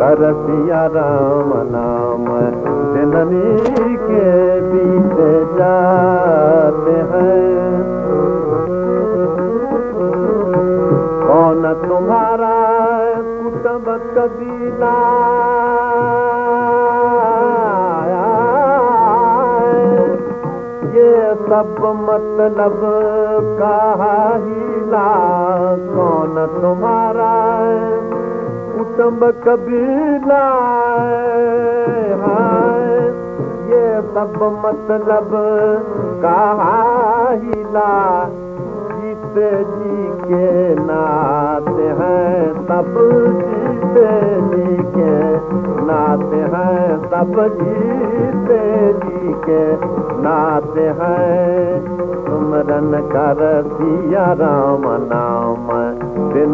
करती राम नाम जननी के बीत कोन तुमारा कुतुंब कबीलाया सभु मन कहीना कौन तुम्हारा गम कभी लाए ये सब मतलब कहा जीते जी के नाते हैं सब जीते जी के नाते हैं सब जीते जी के नाते हैं सुमरन कर दिया राम नाम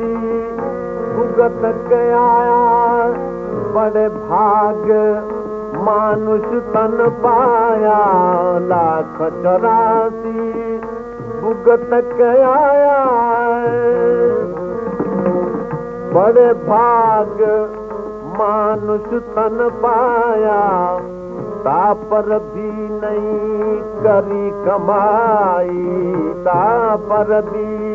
ભગતકક આયા બડે ભાગ માનુષ તન પાયા લાખો ચરાસી ભગતકક આયા બડે ભાગ માનુષ તન પાયા તાપર ભી નઈ કરી કમાઈ તાપર ભી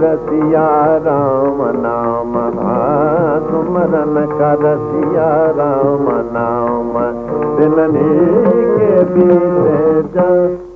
करतिया राम नाम सुमरन करतिया राम नाम दिलनी के बीच जा